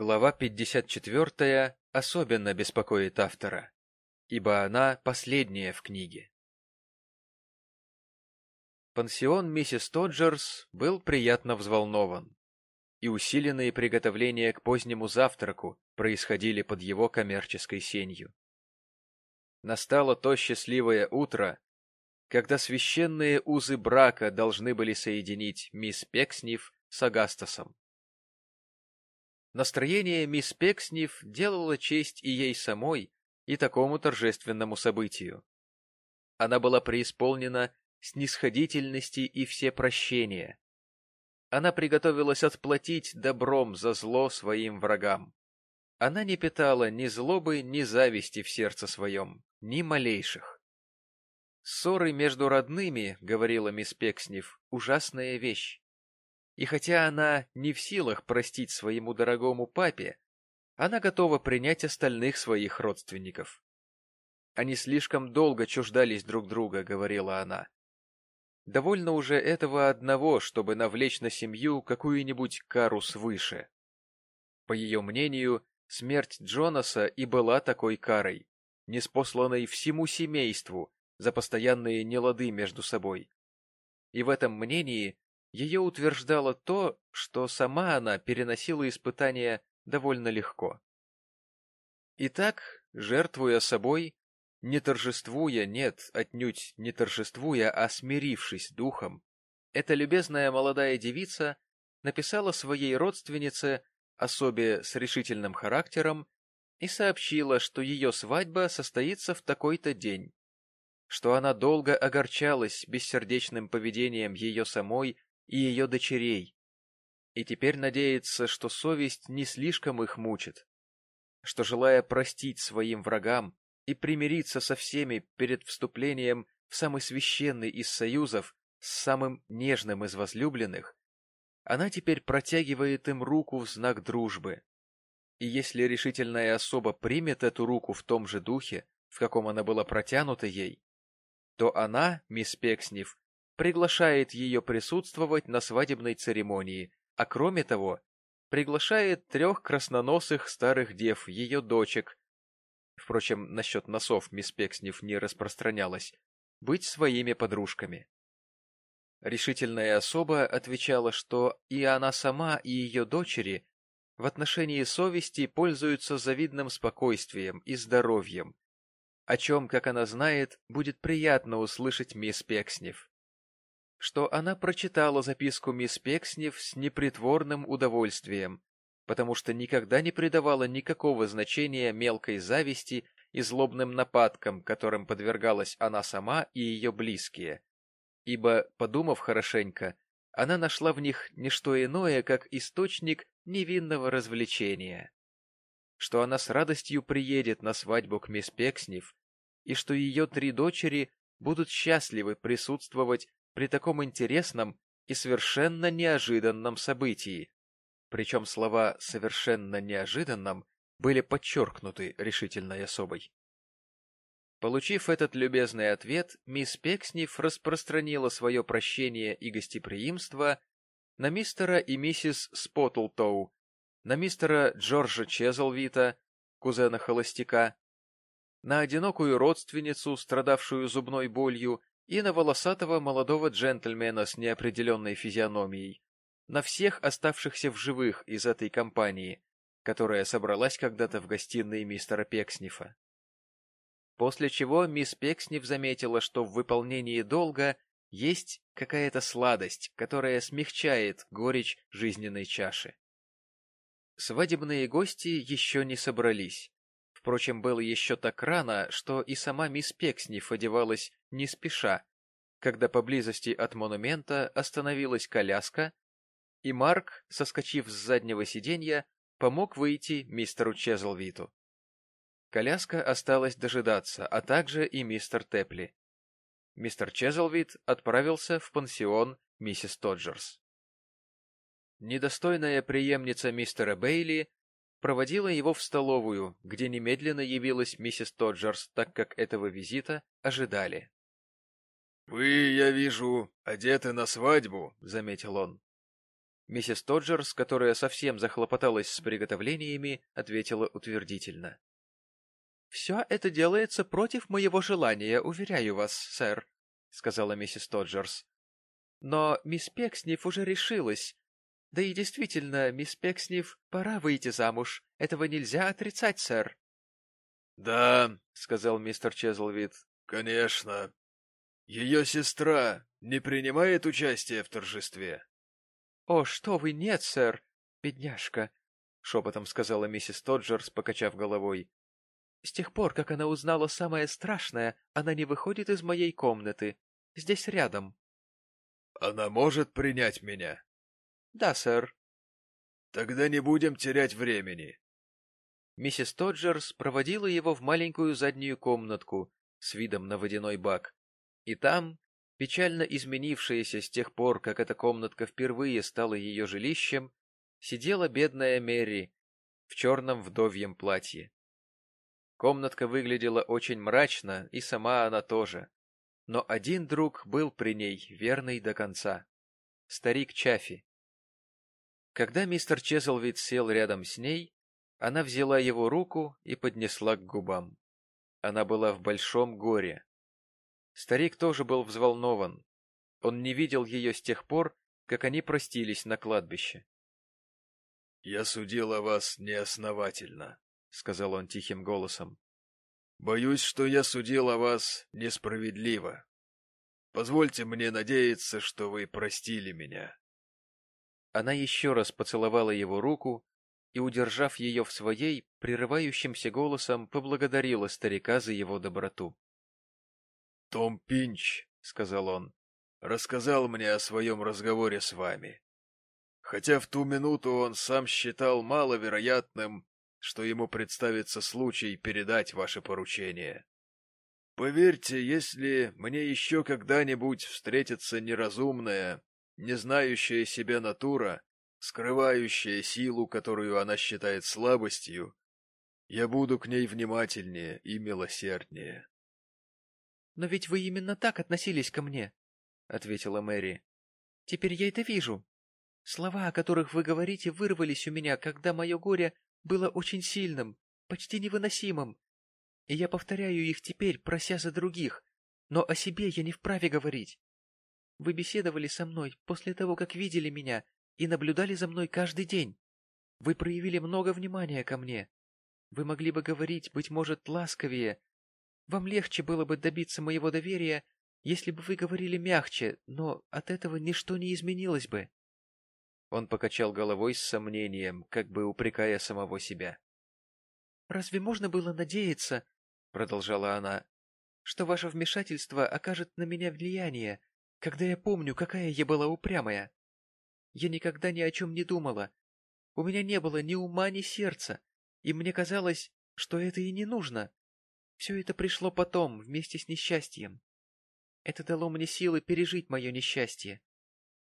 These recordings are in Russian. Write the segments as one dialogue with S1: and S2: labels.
S1: Глава 54 особенно беспокоит автора, ибо она последняя в книге. Пансион миссис Тоджерс был приятно взволнован, и усиленные приготовления к позднему завтраку происходили под его коммерческой сенью. Настало то счастливое утро, когда священные узы брака должны были соединить мисс Пекснев с Агастасом. Настроение мисс Пекснев делало честь и ей самой, и такому торжественному событию. Она была преисполнена снисходительности и всепрощения. Она приготовилась отплатить добром за зло своим врагам. Она не питала ни злобы, ни зависти в сердце своем, ни малейших. Ссоры между родными, — говорила мисс Пекснев, — ужасная вещь. И хотя она не в силах простить своему дорогому папе, она готова принять остальных своих родственников. Они слишком долго чуждались друг друга, говорила она. Довольно уже этого одного, чтобы навлечь на семью какую-нибудь кару свыше. По ее мнению, смерть Джонаса и была такой карой, неспосланной всему семейству за постоянные нелады между собой. И в этом мнении ее утверждало то, что сама она переносила испытания довольно легко. Итак, жертвуя собой, не торжествуя, нет, отнюдь не торжествуя, а смирившись духом, эта любезная молодая девица написала своей родственнице, особе с решительным характером, и сообщила, что ее свадьба состоится в такой-то день, что она долго огорчалась бессердечным поведением ее самой и ее дочерей, и теперь надеется, что совесть не слишком их мучит, что, желая простить своим врагам и примириться со всеми перед вступлением в самый священный из союзов с самым нежным из возлюбленных, она теперь протягивает им руку в знак дружбы. И если решительная особа примет эту руку в том же духе, в каком она была протянута ей, то она, мисс Пекснев, приглашает ее присутствовать на свадебной церемонии, а кроме того, приглашает трех красноносых старых дев, ее дочек, впрочем, насчет носов мисс Пекснев не распространялась, быть своими подружками. Решительная особа отвечала, что и она сама, и ее дочери в отношении совести пользуются завидным спокойствием и здоровьем, о чем, как она знает, будет приятно услышать мисс Пекснев что она прочитала записку мисс Пекснев с непритворным удовольствием, потому что никогда не придавала никакого значения мелкой зависти и злобным нападкам, которым подвергалась она сама и ее близкие, ибо, подумав хорошенько, она нашла в них не что иное, как источник невинного развлечения, что она с радостью приедет на свадьбу к мисс Пекснев, и что ее три дочери будут счастливы присутствовать при таком интересном и совершенно неожиданном событии. Причем слова «совершенно неожиданном» были подчеркнуты решительной особой. Получив этот любезный ответ, мисс Пекснев распространила свое прощение и гостеприимство на мистера и миссис Спотлтоу, на мистера Джорджа Чезлвита, кузена холостяка, на одинокую родственницу, страдавшую зубной болью, и на волосатого молодого джентльмена с неопределенной физиономией, на всех оставшихся в живых из этой компании, которая собралась когда-то в гостиной мистера Пекснифа. После чего мисс Пекснев заметила, что в выполнении долга есть какая-то сладость, которая смягчает горечь жизненной чаши. Свадебные гости еще не собрались, Впрочем, было еще так рано, что и сама мисс Пекснев одевалась не спеша, когда поблизости от монумента остановилась коляска, и Марк, соскочив с заднего сиденья, помог выйти мистеру Чезлвиту. Коляска осталась дожидаться, а также и мистер Тепли. Мистер Чезлвит отправился в пансион миссис Тоджерс. Недостойная преемница мистера Бейли проводила его в столовую, где немедленно явилась миссис Тоджерс, так как этого визита ожидали. — Вы, я вижу, одеты на свадьбу, — заметил он. Миссис Тоджерс, которая совсем захлопоталась с приготовлениями, ответила утвердительно. — Все это делается против моего желания, уверяю вас, сэр, — сказала миссис Тоджерс. — Но мисс Пекснев уже решилась. Да и действительно, мисс Пекснев, пора выйти замуж. Этого нельзя отрицать, сэр.
S2: — Да, — сказал мистер Чезлвид, — конечно. Ее сестра не принимает участия в торжестве.
S1: — О, что вы, нет, сэр, бедняжка, — шепотом сказала миссис Тоджерс, покачав головой. — С тех пор, как она узнала самое страшное, она не выходит из моей комнаты. Здесь рядом.
S2: — Она может принять меня?
S1: — Да, сэр.
S2: — Тогда не будем терять времени.
S1: Миссис Тоджерс проводила его в маленькую заднюю комнатку с видом на водяной бак. И там, печально изменившаяся с тех пор, как эта комнатка впервые стала ее жилищем, сидела бедная Мэри в черном вдовьем платье. Комнатка выглядела очень мрачно, и сама она тоже. Но один друг был при ней, верный до конца. Старик Чафи. Когда мистер Чезлвид сел рядом с ней, она взяла его руку и поднесла к губам. Она была в большом горе. Старик тоже был взволнован. Он не видел ее с тех пор, как они простились на кладбище.
S2: — Я судил о вас неосновательно, — сказал он тихим голосом. — Боюсь, что я судил о вас несправедливо. Позвольте мне надеяться, что вы простили меня.
S1: Она еще раз поцеловала его руку и, удержав ее в своей, прерывающимся голосом поблагодарила старика за его доброту.
S2: — Том Пинч, — сказал он, — рассказал мне о своем разговоре с вами. Хотя в ту минуту он сам считал маловероятным, что ему представится случай передать ваше поручение. Поверьте, если мне еще когда-нибудь встретится неразумная, не знающая себя натура, скрывающая силу, которую она считает слабостью, я буду к ней внимательнее и милосерднее.
S1: Но ведь вы именно так относились ко мне, — ответила Мэри. — Теперь я это вижу. Слова, о которых вы говорите, вырвались у меня, когда мое горе было очень сильным, почти невыносимым. И я повторяю их теперь, прося за других, но о себе я не вправе говорить. Вы беседовали со мной после того, как видели меня, и наблюдали за мной каждый день. Вы проявили много внимания ко мне. Вы могли бы говорить, быть может, ласковее, вам легче было бы добиться моего доверия, если бы вы говорили мягче, но от этого ничто не изменилось бы. Он покачал головой с сомнением, как бы упрекая самого себя. — Разве можно было надеяться, — продолжала она, — что ваше вмешательство окажет на меня влияние, когда я помню, какая я была упрямая? Я никогда ни о чем не думала. У меня не было ни ума, ни сердца, и мне казалось, что это и не нужно. Все это пришло потом, вместе с несчастьем. Это дало мне силы пережить мое несчастье.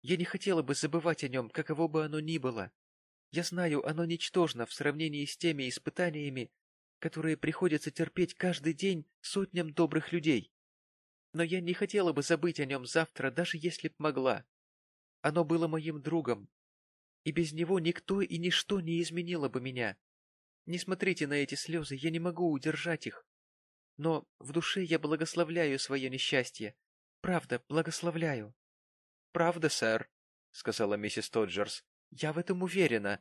S1: Я не хотела бы забывать о нем, каково бы оно ни было. Я знаю, оно ничтожно в сравнении с теми испытаниями, которые приходится терпеть каждый день сотням добрых людей. Но я не хотела бы забыть о нем завтра, даже если б могла. Оно было моим другом, и без него никто и ничто не изменило бы меня. Не смотрите на эти слезы, я не могу удержать их. Но в душе я благословляю свое несчастье. Правда, благословляю. — Правда, сэр, — сказала миссис Тоджерс. — Я в этом уверена.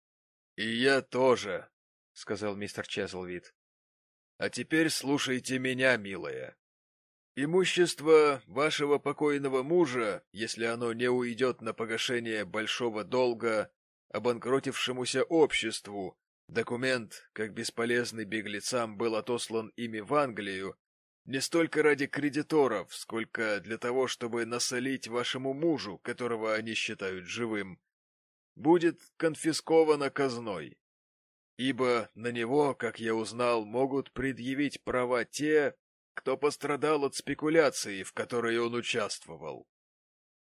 S2: — И я тоже, — сказал мистер Чезлвид. — А теперь слушайте меня, милая. Имущество вашего покойного мужа, если оно не уйдет на погашение большого долга обанкротившемуся обществу, Документ, как бесполезный беглецам, был отослан ими в Англию не столько ради кредиторов, сколько для того, чтобы насолить вашему мужу, которого они считают живым, будет конфисковано казной. Ибо на него, как я узнал, могут предъявить права те, кто пострадал от спекуляции, в которой он участвовал.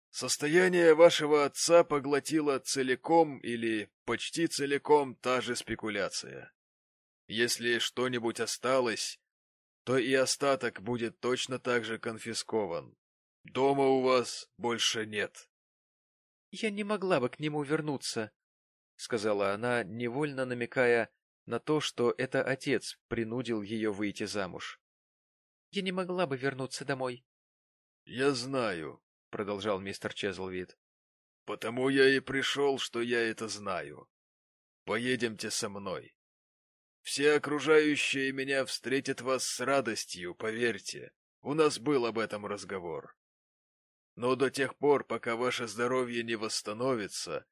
S2: Состояние вашего отца поглотило целиком или почти целиком та же спекуляция. Если что-нибудь осталось, то и остаток будет точно так же конфискован. Дома у вас больше нет.
S1: Я не могла бы к нему вернуться, — сказала она, невольно намекая на то, что это отец принудил ее выйти замуж. — Я не могла бы вернуться домой.
S2: — Я знаю, — продолжал мистер Чезлвид. — Потому я и пришел, что я это знаю. Поедемте со мной. Все окружающие меня встретят вас с радостью, поверьте. У нас был об этом разговор. Но до тех пор, пока ваше здоровье не восстановится,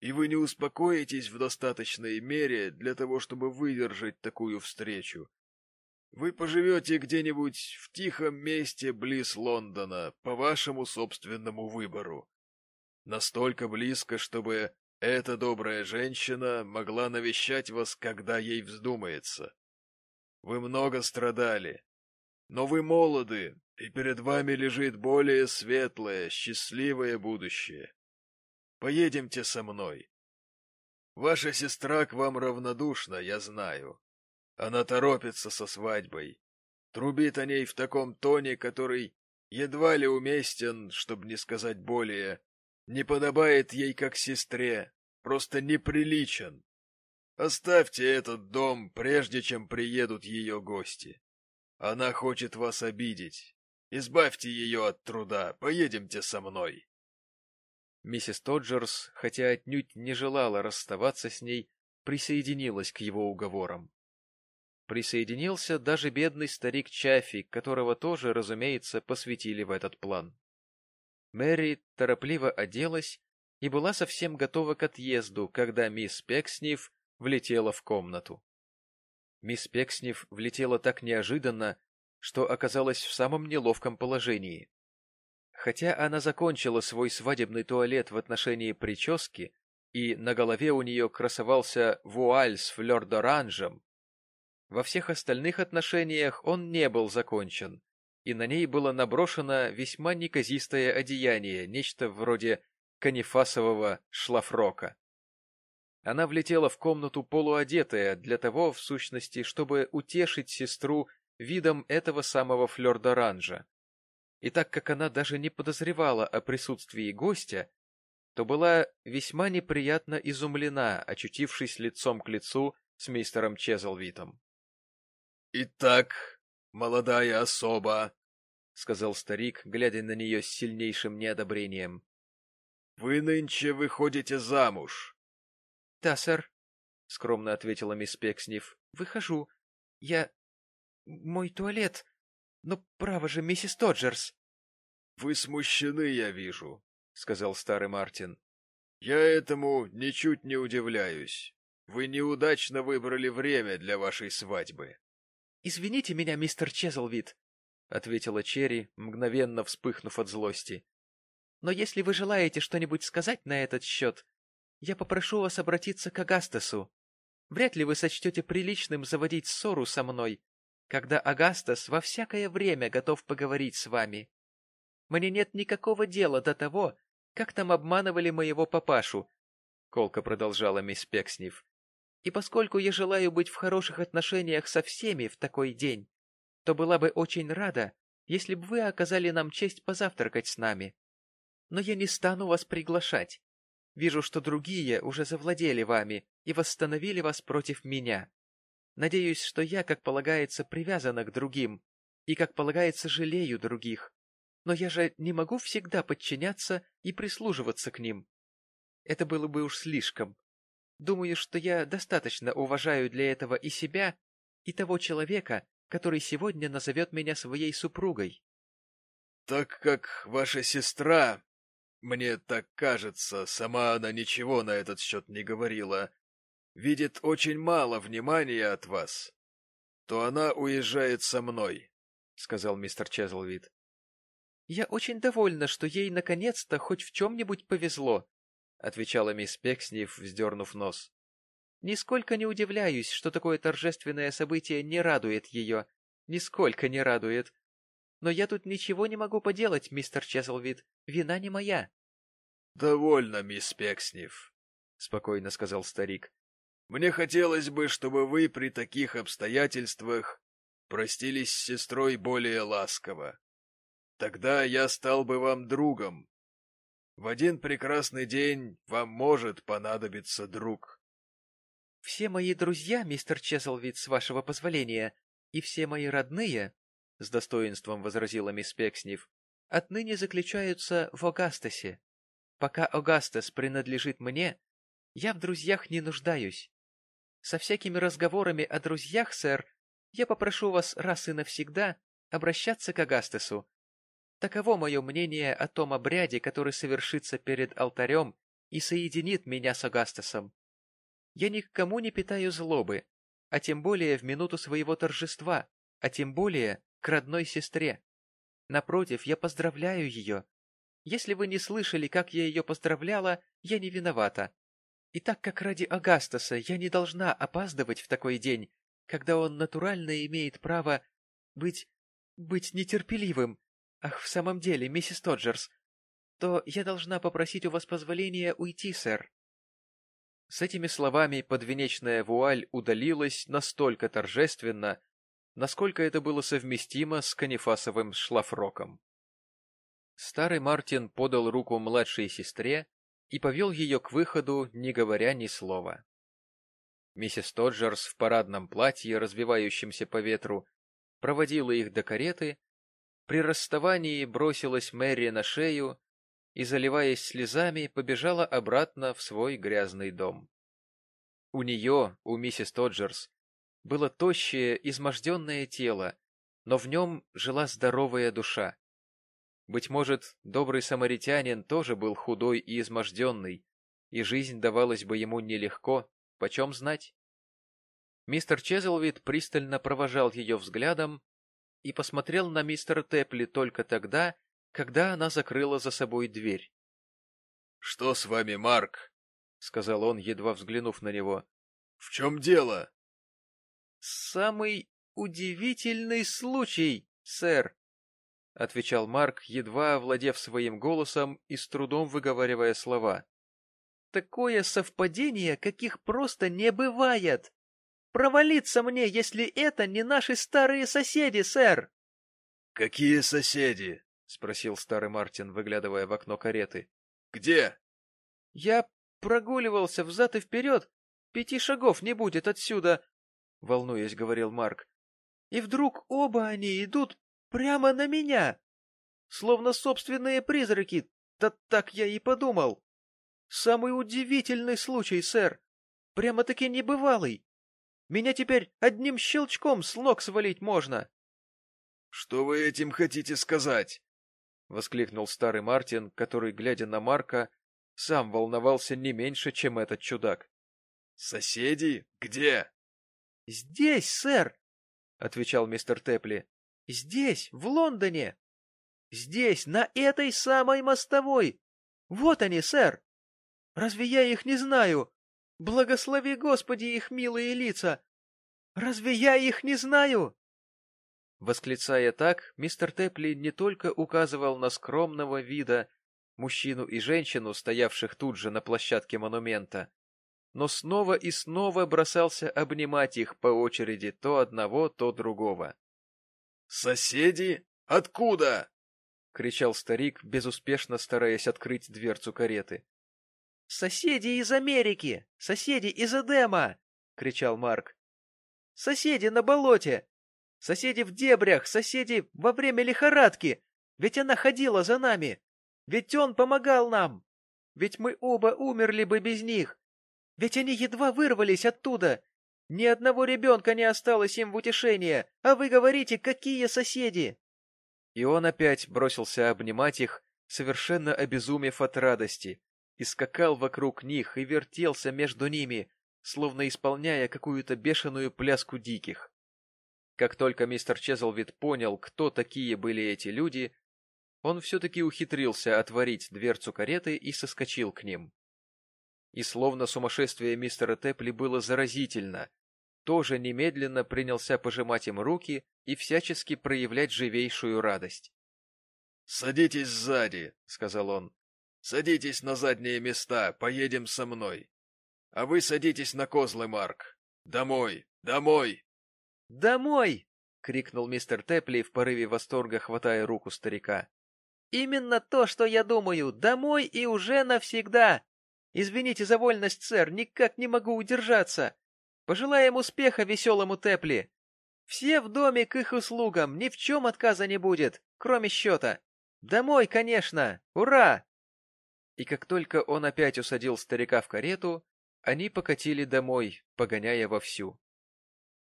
S2: и вы не успокоитесь в достаточной мере для того, чтобы выдержать такую встречу, вы поживете где-нибудь в тихом месте близ Лондона по вашему собственному выбору. Настолько близко, чтобы эта добрая женщина могла навещать вас, когда ей вздумается. Вы много страдали, но вы молоды, и перед вами лежит более светлое, счастливое будущее. Поедемте со мной. Ваша сестра к вам равнодушна, я знаю. Она торопится со свадьбой, трубит о ней в таком тоне, который едва ли уместен, чтобы не сказать более, не подобает ей как сестре, просто неприличен. Оставьте этот дом, прежде чем приедут ее гости. Она хочет вас обидеть. Избавьте ее от труда, поедемте со мной.
S1: Миссис Тоджерс, хотя отнюдь не желала расставаться с ней, присоединилась к его уговорам. Присоединился даже бедный старик Чаффи, которого тоже, разумеется, посвятили в этот план. Мэри торопливо оделась и была совсем готова к отъезду, когда мисс Пекснев влетела в комнату. Мисс Пекснев влетела так неожиданно, что оказалась в самом неловком положении. Хотя она закончила свой свадебный туалет в отношении прически, и на голове у нее красовался вуаль с флёр-д'оранжем, во всех остальных отношениях он не был закончен, и на ней было наброшено весьма неказистое одеяние, нечто вроде канифасового шлафрока. Она влетела в комнату полуодетая, для того, в сущности, чтобы утешить сестру видом этого самого флёр-д'оранжа. И так как она даже не подозревала о присутствии гостя, то была весьма неприятно изумлена, очутившись лицом к лицу с мистером Чезлвитом.
S2: — Итак, молодая особа, — сказал старик, глядя на нее с сильнейшим неодобрением, — вы нынче выходите замуж.
S1: — Да, сэр, — скромно ответила мисс Пекснев. — Выхожу. Я... Мой туалет... Но, право же, миссис Тоджерс.
S2: — Вы смущены, я вижу, — сказал старый Мартин. — Я этому ничуть не удивляюсь. Вы неудачно выбрали время для вашей свадьбы.
S1: — Извините меня, мистер Чезлвид, — ответила Черри, мгновенно вспыхнув от злости. — Но если вы желаете что-нибудь сказать на этот счет, я попрошу вас обратиться к Агастасу. Вряд ли вы сочтете приличным заводить ссору со мной, когда Агастас во всякое время готов поговорить с вами. Мне нет никакого дела до того, как там обманывали моего папашу, — колко продолжала мисс Пекснев. И поскольку я желаю быть в хороших отношениях со всеми в такой день, то была бы очень рада, если бы вы оказали нам честь позавтракать с нами. Но я не стану вас приглашать. Вижу, что другие уже завладели вами и восстановили вас против меня. Надеюсь, что я, как полагается, привязана к другим и, как полагается, жалею других. Но я же не могу всегда подчиняться и прислуживаться к ним. Это было бы уж слишком. Думаю, что я достаточно уважаю для этого и себя, и того человека, который сегодня назовет меня своей супругой.
S2: — Так как ваша сестра мне так кажется, сама она ничего на этот счет не говорила, видит очень мало внимания от вас, то она уезжает со мной, — сказал мистер Чезлвид.
S1: — Я очень довольна, что ей наконец-то хоть в чем-нибудь повезло, — отвечала мисс Пекснев, вздернув нос. — Нисколько не удивляюсь, что такое торжественное событие не радует ее. Нисколько не радует. Но я тут ничего не могу поделать, мистер Чеслвид. Вина не моя.
S2: — Довольно, мисс Пекснев, — спокойно сказал старик. — Мне хотелось бы, чтобы вы при таких обстоятельствах простились с сестрой более ласково. Тогда я стал бы вам другом. В один прекрасный день вам может понадобиться друг.
S1: — Все мои друзья, мистер Чезлвид, с вашего позволения, и все мои родные, — с достоинством возразила мисс Пекснев, — отныне заключаются в Огастасе. Пока Огастас принадлежит мне, я в друзьях не нуждаюсь. Со всякими разговорами о друзьях, сэр, я попрошу вас раз и навсегда обращаться к Агастесу. Таково мое мнение о том обряде, который совершится перед алтарем и соединит меня с Агастесом. Я ни к кому не питаю злобы, а тем более в минуту своего торжества, а тем более к родной сестре. Напротив, я поздравляю ее. Если вы не слышали, как я ее поздравляла, я не виновата. И так как ради Агастаса я не должна опаздывать в такой день, когда он натурально имеет право быть... быть нетерпеливым, ах, в самом деле, миссис Тоджерс, то я должна попросить у вас позволения уйти, сэр. С этими словами подвенечная вуаль удалилась настолько торжественно, насколько это было совместимо с канифасовым шлафроком. Старый Мартин подал руку младшей сестре и повел ее к выходу, не говоря ни слова. Миссис Тоджерс в парадном платье, развивающемся по ветру, проводила их до кареты, при расставании бросилась Мэри на шею и, заливаясь слезами, побежала обратно в свой грязный дом. У нее, у миссис Тоджерс, было тощее, изможденное тело, но в нем жила здоровая душа. Быть может, добрый самаритянин тоже был худой и изможденный, и жизнь давалась бы ему нелегко, почем знать? Мистер Чезлвид пристально провожал ее взглядом и посмотрел на мистера Тепли только тогда, когда она закрыла за собой дверь.
S2: — Что с вами, Марк? — сказал он, едва взглянув на него. — В чем дело?
S1: — Самый удивительный случай, сэр, — отвечал Марк, едва овладев своим голосом и с трудом выговаривая слова. — Такое совпадение, каких просто не бывает! Провалиться мне, если это не наши старые соседи, сэр!
S2: — Какие соседи? — спросил старый Мартин, выглядывая в окно кареты. — Где?
S1: — Я прогуливался взад и вперед. Пяти шагов не будет отсюда, — волнуясь, говорил Марк. И вдруг оба они идут Прямо на меня! Словно собственные призраки, да так я и подумал. Самый удивительный случай, сэр. Прямо-таки небывалый. Меня теперь одним щелчком с ног свалить можно.
S2: — Что вы этим хотите сказать? — воскликнул старый Мартин, который, глядя на Марка, сам волновался не меньше, чем этот чудак. — Соседи? Где?
S1: — Здесь, сэр, — отвечал мистер Тепли. Здесь, в Лондоне. Здесь, на этой самой мостовой. Вот они, сэр. Разве я их не знаю? Благослови, Господи, их милые лица. Разве я их не знаю? Восклицая так, мистер Тепли не только указывал на скромного вида мужчину и женщину, стоявших тут же на площадке монумента, но снова и снова бросался обнимать их по очереди то одного, то другого.
S2: «Соседи? Откуда?» — кричал старик, безуспешно стараясь открыть дверцу кареты.
S1: «Соседи из Америки! Соседи из Эдема!» — кричал Марк. «Соседи на болоте! Соседи в дебрях! Соседи во время лихорадки! Ведь она ходила за нами! Ведь он помогал нам! Ведь мы оба умерли бы без них! Ведь они едва вырвались оттуда! Ни одного ребенка не осталось им в утешение, а вы говорите, какие соседи!» И он опять бросился обнимать их, совершенно обезумев от радости, и скакал вокруг них и вертелся между ними, словно исполняя какую-то бешеную пляску диких. Как только мистер Чезлвид понял, кто такие были эти люди, он все-таки ухитрился отворить дверцу кареты и соскочил к ним. И словно сумасшествие мистера Тепли было заразительно, тоже немедленно принялся пожимать им руки и всячески проявлять живейшую радость.
S2: — Садитесь сзади, — сказал он. — Садитесь на задние места, поедем со мной. А вы садитесь на козлы, Марк. Домой, домой!
S1: — Домой! — крикнул мистер Тепли в порыве восторга, хватая руку старика. Именно то, что я думаю. Домой и уже навсегда. Извините за вольность, сэр, никак не могу удержаться. Пожелаем успеха веселому Тепли. Все в доме к их услугам, ни в чем отказа не будет, кроме счета. Домой, конечно! Ура!» И как только он опять усадил старика в карету, они покатили домой, погоняя вовсю.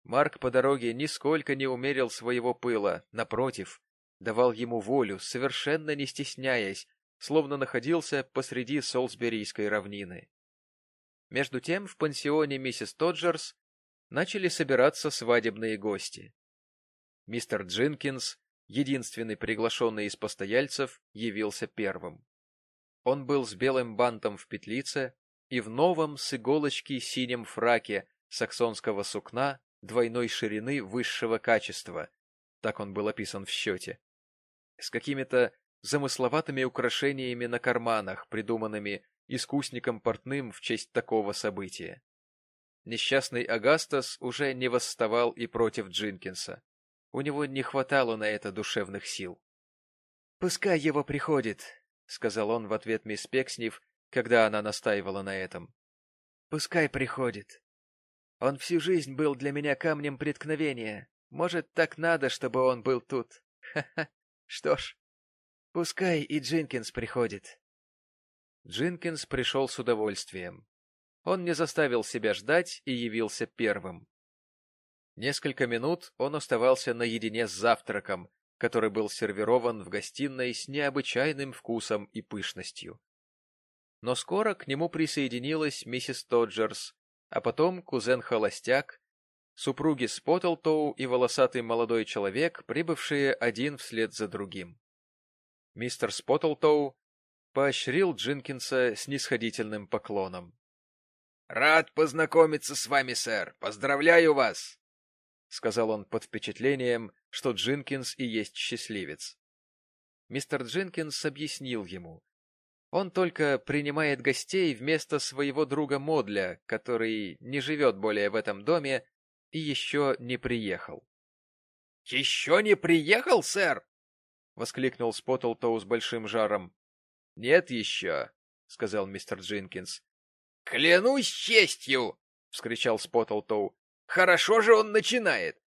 S1: Марк по дороге нисколько не умерил своего пыла, напротив, давал ему волю, совершенно не стесняясь, словно находился посреди Солсберийской равнины. Между тем в пансионе миссис Тоджерс начали собираться свадебные гости. Мистер Джинкинс, единственный приглашенный из постояльцев, явился первым. Он был с белым бантом в петлице и в новом с иголочки синем фраке саксонского сукна двойной ширины высшего качества, так он был описан в счете, с какими-то замысловатыми украшениями на карманах, придуманными искусником портным в честь такого события. Несчастный Агастас уже не восставал и против Джинкинса. У него не хватало на это душевных сил. — Пускай его приходит, — сказал он в ответ мисс Пекснев, когда она настаивала на этом. — Пускай приходит. Он всю жизнь был для меня камнем преткновения. Может, так надо, чтобы он был тут. Ха-ха. Что ж, пускай и Джинкинс приходит. Джинкинс пришел с удовольствием. Он не заставил себя ждать и явился первым. Несколько минут он оставался наедине с завтраком, который был сервирован в гостиной с необычайным вкусом и пышностью. Но скоро к нему присоединилась миссис Тоджерс, а потом кузен-холостяк, супруги Споттлтоу и волосатый молодой человек, прибывшие один вслед за другим. Мистер Споттлтоу поощрил Джинкинса снисходительным поклоном.
S2: — Рад познакомиться с вами, сэр. Поздравляю вас! — сказал он под впечатлением, что Джинкинс и есть счастливец.
S1: Мистер Джинкинс объяснил ему. Он только принимает гостей вместо своего друга Модля, который не живет более в этом доме и еще не приехал.
S2: — Еще не приехал, сэр?
S1: — воскликнул Споттлтоу с большим жаром. — Нет еще, — сказал мистер Джинкинс.
S2: — Клянусь честью! — вскричал Споттлтоу. — Хорошо же он начинает!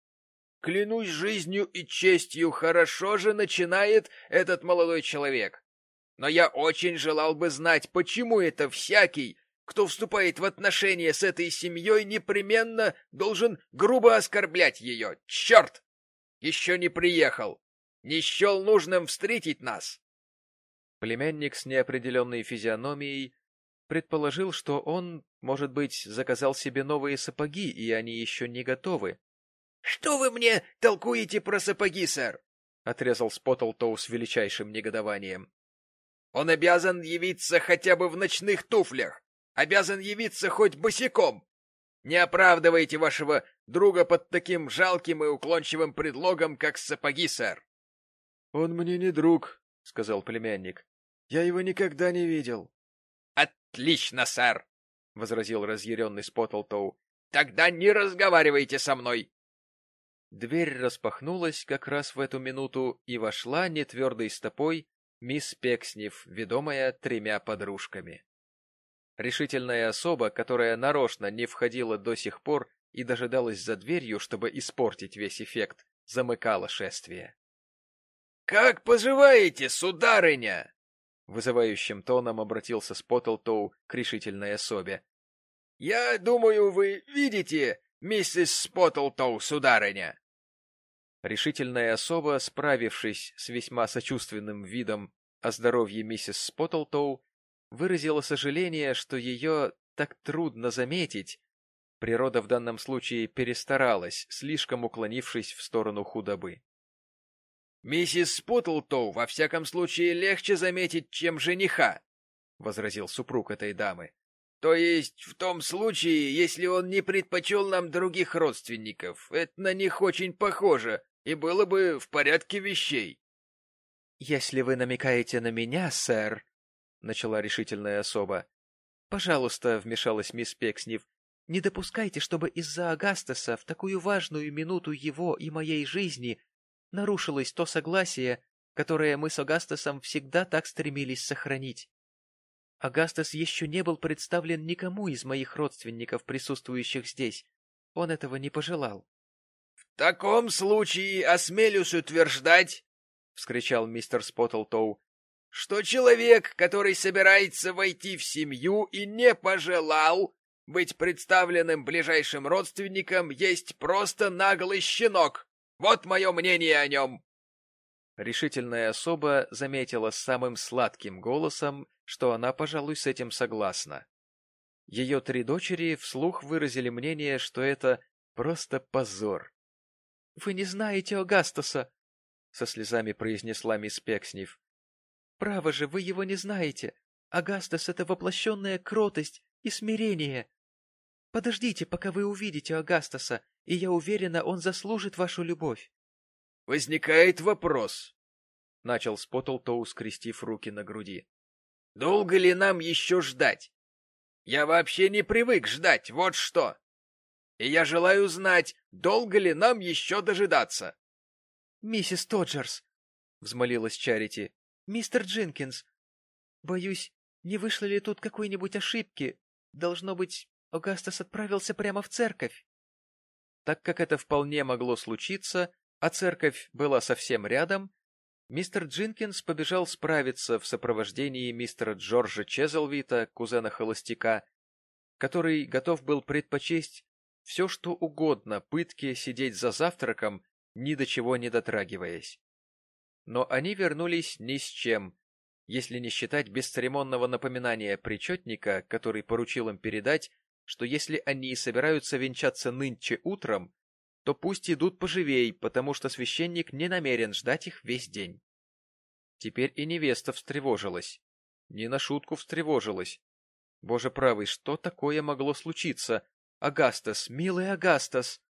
S2: Клянусь жизнью и честью, хорошо же начинает этот молодой человек. Но я очень желал бы знать, почему это всякий, кто вступает в отношения с этой семьей, непременно должен грубо оскорблять ее. Черт! Еще не приехал. Не счел нужным встретить нас.
S1: Племянник с неопределенной физиономией предположил, что он, может быть, заказал себе новые сапоги, и они еще не готовы.
S2: — Что вы мне толкуете про сапоги, сэр? — отрезал Споттлтоу с величайшим негодованием. — Он обязан явиться хотя бы в ночных туфлях, обязан явиться хоть босиком. Не оправдывайте вашего друга под таким жалким и уклончивым предлогом, как сапоги, сэр.
S1: — Он мне не друг, — сказал племянник. Я его никогда не видел.
S2: — Отлично, сэр! — возразил разъяренный Споттлтоу. — Тогда не разговаривайте со мной!
S1: Дверь распахнулась как раз в эту минуту, и вошла нетвердой стопой мисс Пекснев, ведомая тремя подружками. Решительная особа, которая нарочно не входила до сих пор и дожидалась за дверью, чтобы испортить весь эффект, замыкала шествие.
S2: — Как поживаете, сударыня?
S1: Вызывающим тоном обратился Споттлтоу к решительной особе.
S2: — Я думаю, вы видите, миссис Споттлтоу, сударыня.
S1: Решительная особа, справившись с весьма сочувственным видом о здоровье миссис Споттлтоу, выразила сожаление, что ее так трудно заметить. Природа в данном случае перестаралась, слишком уклонившись в сторону худобы.
S2: Миссис Спутлтоу во всяком случае легче заметить, чем жениха, — возразил супруг этой дамы. — То есть в том случае, если он не предпочел нам других родственников. Это на них очень похоже и было бы в порядке вещей.
S1: — Если вы намекаете на меня, сэр, — начала решительная особа. — Пожалуйста, — вмешалась мисс Пекснев, — не допускайте, чтобы из-за Агастаса в такую важную минуту его и моей жизни нарушилось то согласие, которое мы с Агастасом всегда так стремились сохранить. Агастас еще не был представлен никому из моих родственников, присутствующих здесь. Он этого не пожелал.
S2: — В таком случае осмелюсь утверждать, — вскричал мистер Споттлтоу, — что человек, который собирается войти в семью и не пожелал быть представленным ближайшим родственникам, есть просто наглый щенок. Вот мое мнение о нем.
S1: Решительная особа заметила самым сладким голосом, что она, пожалуй, с этим согласна. Ее три дочери вслух выразили мнение, что это просто позор. — Вы не знаете Огастаса, — со слезами произнесла мисс Пекснев. — Право же, вы его не знаете. Агастас — это воплощенная кротость и смирение. Подождите, пока вы увидите Агастаса, и я уверена, он заслужит вашу любовь.
S2: — Возникает вопрос, — начал Споттлтоу, скрестив руки на груди. — Долго ли нам еще ждать? Я вообще не привык ждать, вот что. И я желаю знать, долго ли нам еще дожидаться.
S1: — Миссис Тоджерс, — взмолилась Чарити, — мистер Джинкинс, боюсь, не вышло ли тут какой-нибудь ошибки? Должно быть, Огастас отправился прямо в церковь. Так как это вполне могло случиться, а церковь была совсем рядом, мистер Джинкинс побежал справиться в сопровождении мистера Джорджа Чезлвита, кузена-холостяка, который готов был предпочесть все, что угодно пытке сидеть за завтраком, ни до чего не дотрагиваясь. Но они вернулись ни с чем, если не считать бесцеремонного напоминания причетника, который поручил им передать, что если они собираются венчаться нынче утром, то пусть идут поживей, потому что священник не намерен ждать их весь день. Теперь и невеста встревожилась. Не на шутку встревожилась. Боже правый, что такое могло случиться? Агастас, милый Агастас!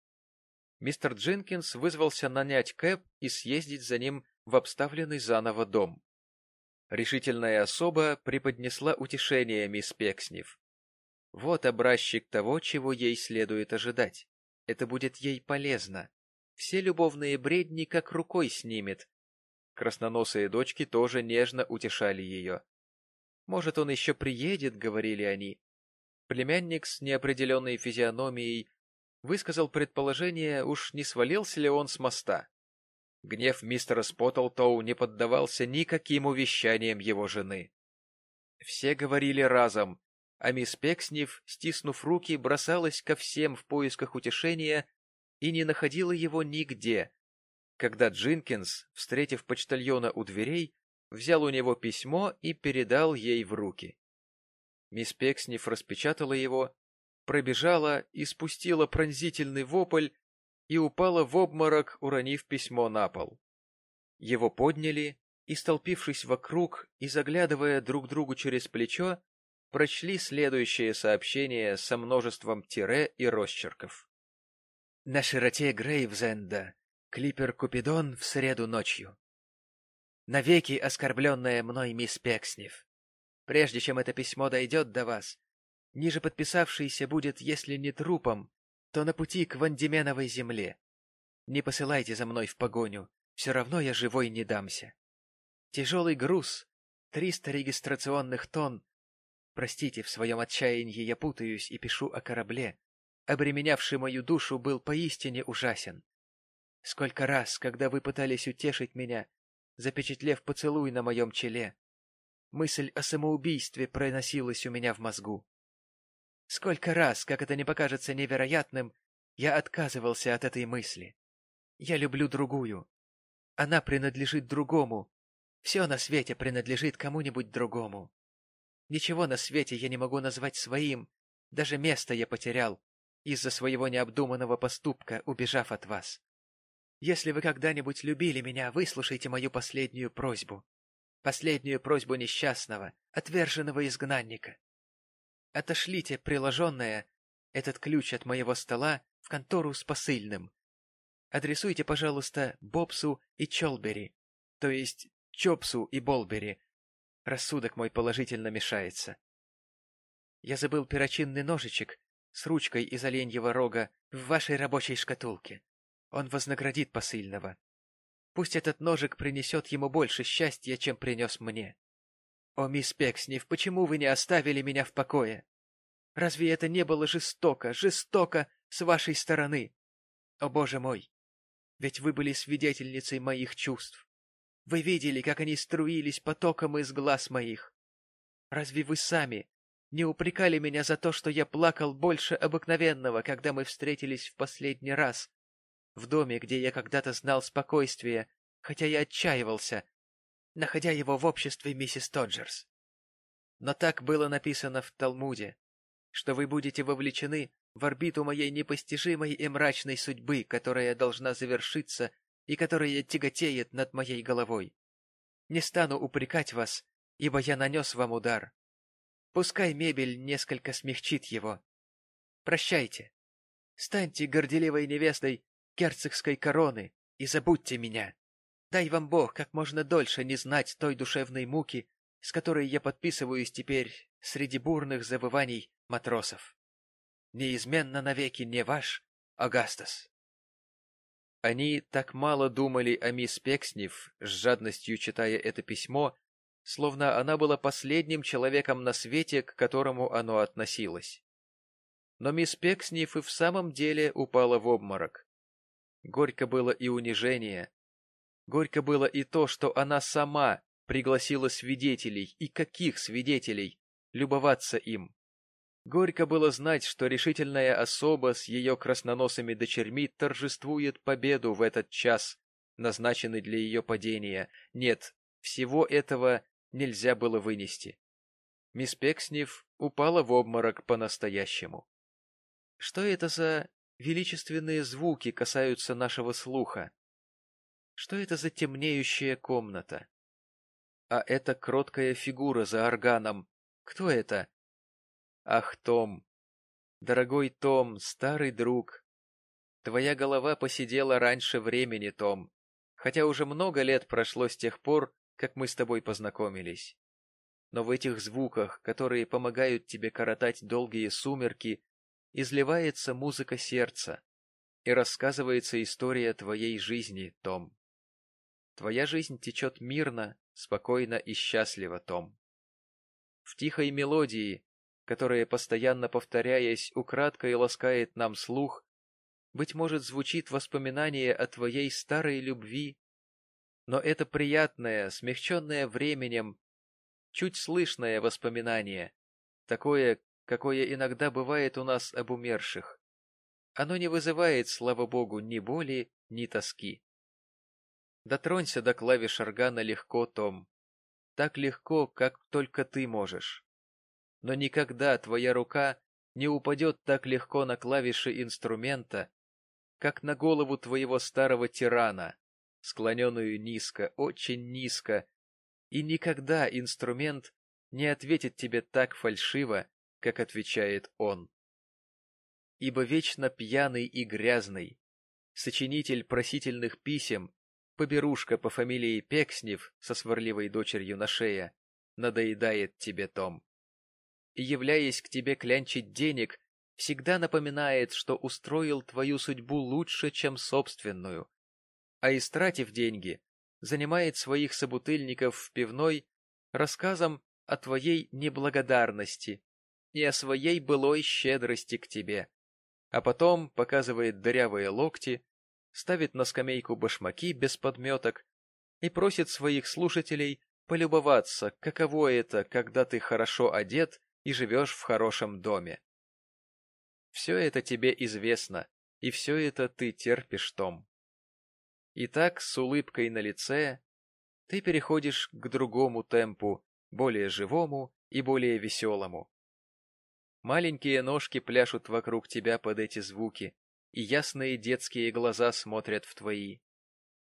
S1: Мистер Джинкинс вызвался нанять кэб и съездить за ним в обставленный заново дом. Решительная особа преподнесла утешение мисс Пекснев. Вот образчик того, чего ей следует ожидать. Это будет ей полезно. Все любовные бредни как рукой снимет. Красноносые дочки тоже нежно утешали ее. «Может, он еще приедет», — говорили они. Племянник с неопределенной физиономией высказал предположение, уж не свалился ли он с моста. Гнев мистера Споттлтоу не поддавался никаким увещаниям его жены. Все говорили разом, а мисс Пекснев, стиснув руки, бросалась ко всем в поисках утешения и не находила его нигде, когда Джинкинс, встретив почтальона у дверей, взял у него письмо и передал ей в руки. Мисс Пекснев распечатала его, пробежала и спустила пронзительный вопль и упала в обморок, уронив письмо на пол. Его подняли и, столпившись вокруг и заглядывая друг другу через плечо, прочли следующее сообщение со множеством тире и росчерков. На широте Грейвзенда клипер Купидон в среду ночью. Навеки оскорбленная мной мисс Пекснев. Прежде чем это письмо дойдет до вас, ниже подписавшийся будет, если не трупом, то на пути к Вандеменовой земле. Не посылайте за мной в погоню, все равно я живой не дамся. Тяжелый груз, триста регистрационных тонн, Простите, в своем отчаянии я путаюсь и пишу о корабле. Обременявший мою душу был поистине ужасен. Сколько раз, когда вы пытались утешить меня, запечатлев поцелуй на моем челе, мысль о самоубийстве проносилась у меня в мозгу. Сколько раз, как это не покажется невероятным, я отказывался от этой мысли. Я люблю другую. Она принадлежит другому. Все на свете принадлежит кому-нибудь другому. Ничего на свете я не могу назвать своим, даже место я потерял из-за своего необдуманного поступка, убежав от вас. Если вы когда-нибудь любили меня, выслушайте мою последнюю просьбу. Последнюю просьбу несчастного, отверженного изгнанника. Отошлите приложенное, этот ключ от моего стола, в контору с посыльным. Адресуйте, пожалуйста, Бобсу и Чолбери, то есть Чопсу и Болбери, Рассудок мой положительно мешается. Я забыл перочинный ножичек с ручкой из оленьего рога в вашей рабочей шкатулке. Он вознаградит посыльного. Пусть этот ножик принесет ему больше счастья, чем принес мне. О, мисс Пекснев, почему вы не оставили меня в покое? Разве это не было жестоко, жестоко с вашей стороны? О, боже мой! Ведь вы были свидетельницей моих чувств. Вы видели, как они струились потоком из глаз моих. Разве вы сами не упрекали меня за то, что я плакал больше обыкновенного, когда мы встретились в последний раз, в доме, где я когда-то знал спокойствие, хотя я отчаивался, находя его в обществе миссис Тоджерс. Но так было написано в Талмуде, что вы будете вовлечены в орбиту моей непостижимой и мрачной судьбы, которая должна завершиться и которая тяготеет над моей головой. Не стану упрекать вас, ибо я нанес вам удар. Пускай мебель несколько смягчит его. Прощайте. Станьте горделивой невестой герцогской короны и забудьте меня. Дай вам Бог как можно дольше не знать той душевной муки, с которой я подписываюсь теперь среди бурных завываний матросов. Неизменно навеки не ваш, Агастас. Они так мало думали о мисс Пекснев, с жадностью читая это письмо, словно она была последним человеком на свете, к которому оно относилось. Но мисс Пекснев и в самом деле упала в обморок. Горько было и унижение. Горько было и то, что она сама пригласила свидетелей, и каких свидетелей, любоваться им. Горько было знать, что решительная особа с ее красноносыми дочерьми торжествует победу в этот час, назначенный для ее падения. Нет, всего этого нельзя было вынести. Мисс Пекснев упала в обморок по-настоящему. Что это за величественные звуки касаются нашего слуха? Что это за темнеющая комната? А эта кроткая фигура за органом, кто это? Ах, Том! Дорогой Том, старый друг! Твоя голова посидела раньше времени, Том, хотя уже много лет прошло с тех пор, как мы с тобой познакомились. Но в этих звуках, которые помогают тебе коротать долгие сумерки, изливается музыка сердца и рассказывается история твоей жизни, Том. Твоя жизнь течет мирно, спокойно и счастливо, Том. В тихой мелодии, которая, постоянно повторяясь, украдкой ласкает нам слух, быть может, звучит воспоминание о твоей старой любви, но это приятное, смягченное временем, чуть слышное воспоминание, такое, какое иногда бывает у нас об умерших. Оно не вызывает, слава богу, ни боли, ни тоски. Дотронься до клавиш органа легко, Том. Так легко, как только ты можешь. Но никогда твоя рука не упадет так легко на клавиши инструмента, как на голову твоего старого тирана, склоненную низко, очень низко, и никогда инструмент не ответит тебе так фальшиво, как отвечает он. Ибо вечно пьяный и грязный, сочинитель просительных писем поберушка по фамилии Пекснев со сварливой дочерью на шее, надоедает тебе, Том. Являясь к тебе клянчить денег, всегда напоминает, что устроил твою судьбу лучше, чем собственную, а истратив деньги, занимает своих собутыльников в пивной рассказом о твоей неблагодарности и о своей былой щедрости к тебе, а потом показывает дырявые локти, ставит на скамейку башмаки без подметок и просит своих слушателей полюбоваться, каково это, когда ты хорошо одет и живешь в хорошем доме. Все это тебе известно, и все это ты терпишь, Том. И так, с улыбкой на лице, ты переходишь к другому темпу, более живому и более веселому. Маленькие ножки пляшут вокруг тебя под эти звуки, и ясные детские глаза смотрят в твои.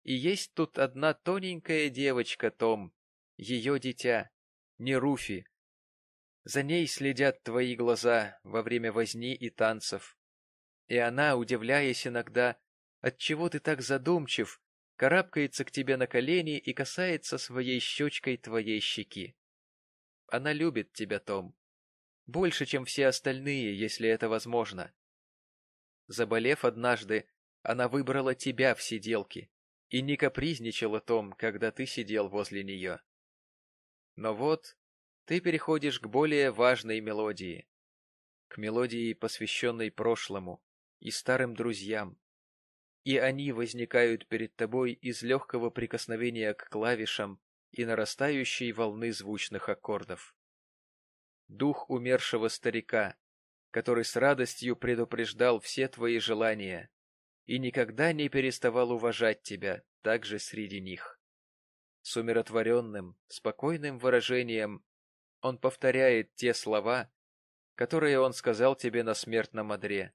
S1: И есть тут одна тоненькая девочка, Том, ее дитя, не Руфи. За ней следят твои глаза во время возни и танцев. И она, удивляясь иногда, отчего ты так задумчив, карабкается к тебе на колени и касается своей щечкой твоей щеки. Она любит тебя, Том. Больше, чем все остальные, если это возможно. Заболев однажды, она выбрала тебя в сиделки и не капризничал о том, когда ты сидел возле нее. Но вот ты переходишь к более важной мелодии, к мелодии, посвященной прошлому и старым друзьям, и они возникают перед тобой из легкого прикосновения к клавишам и нарастающей волны звучных аккордов. Дух умершего старика, который с радостью предупреждал все твои желания и никогда не переставал уважать тебя также среди них. С умиротворенным, спокойным выражением он повторяет те слова, которые он сказал тебе на смертном одре,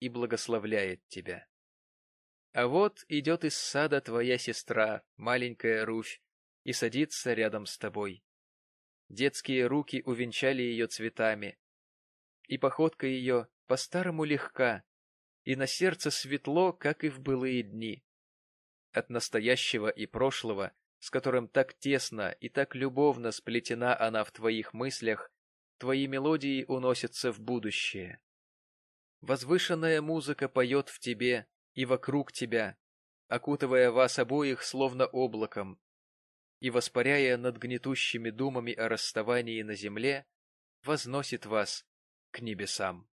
S1: и благословляет тебя. А вот идет из сада твоя сестра, маленькая Руфь, и садится рядом с тобой. Детские руки увенчали ее цветами, и походка ее по-старому легка, и на сердце светло, как и в былые дни. От настоящего и прошлого, с которым так тесно и так любовно сплетена она в твоих мыслях, твои мелодии уносятся в будущее. Возвышенная музыка поет в тебе и вокруг тебя, окутывая вас обоих словно облаком, и, воспаряя над гнетущими думами о расставании на земле, возносит вас к небесам.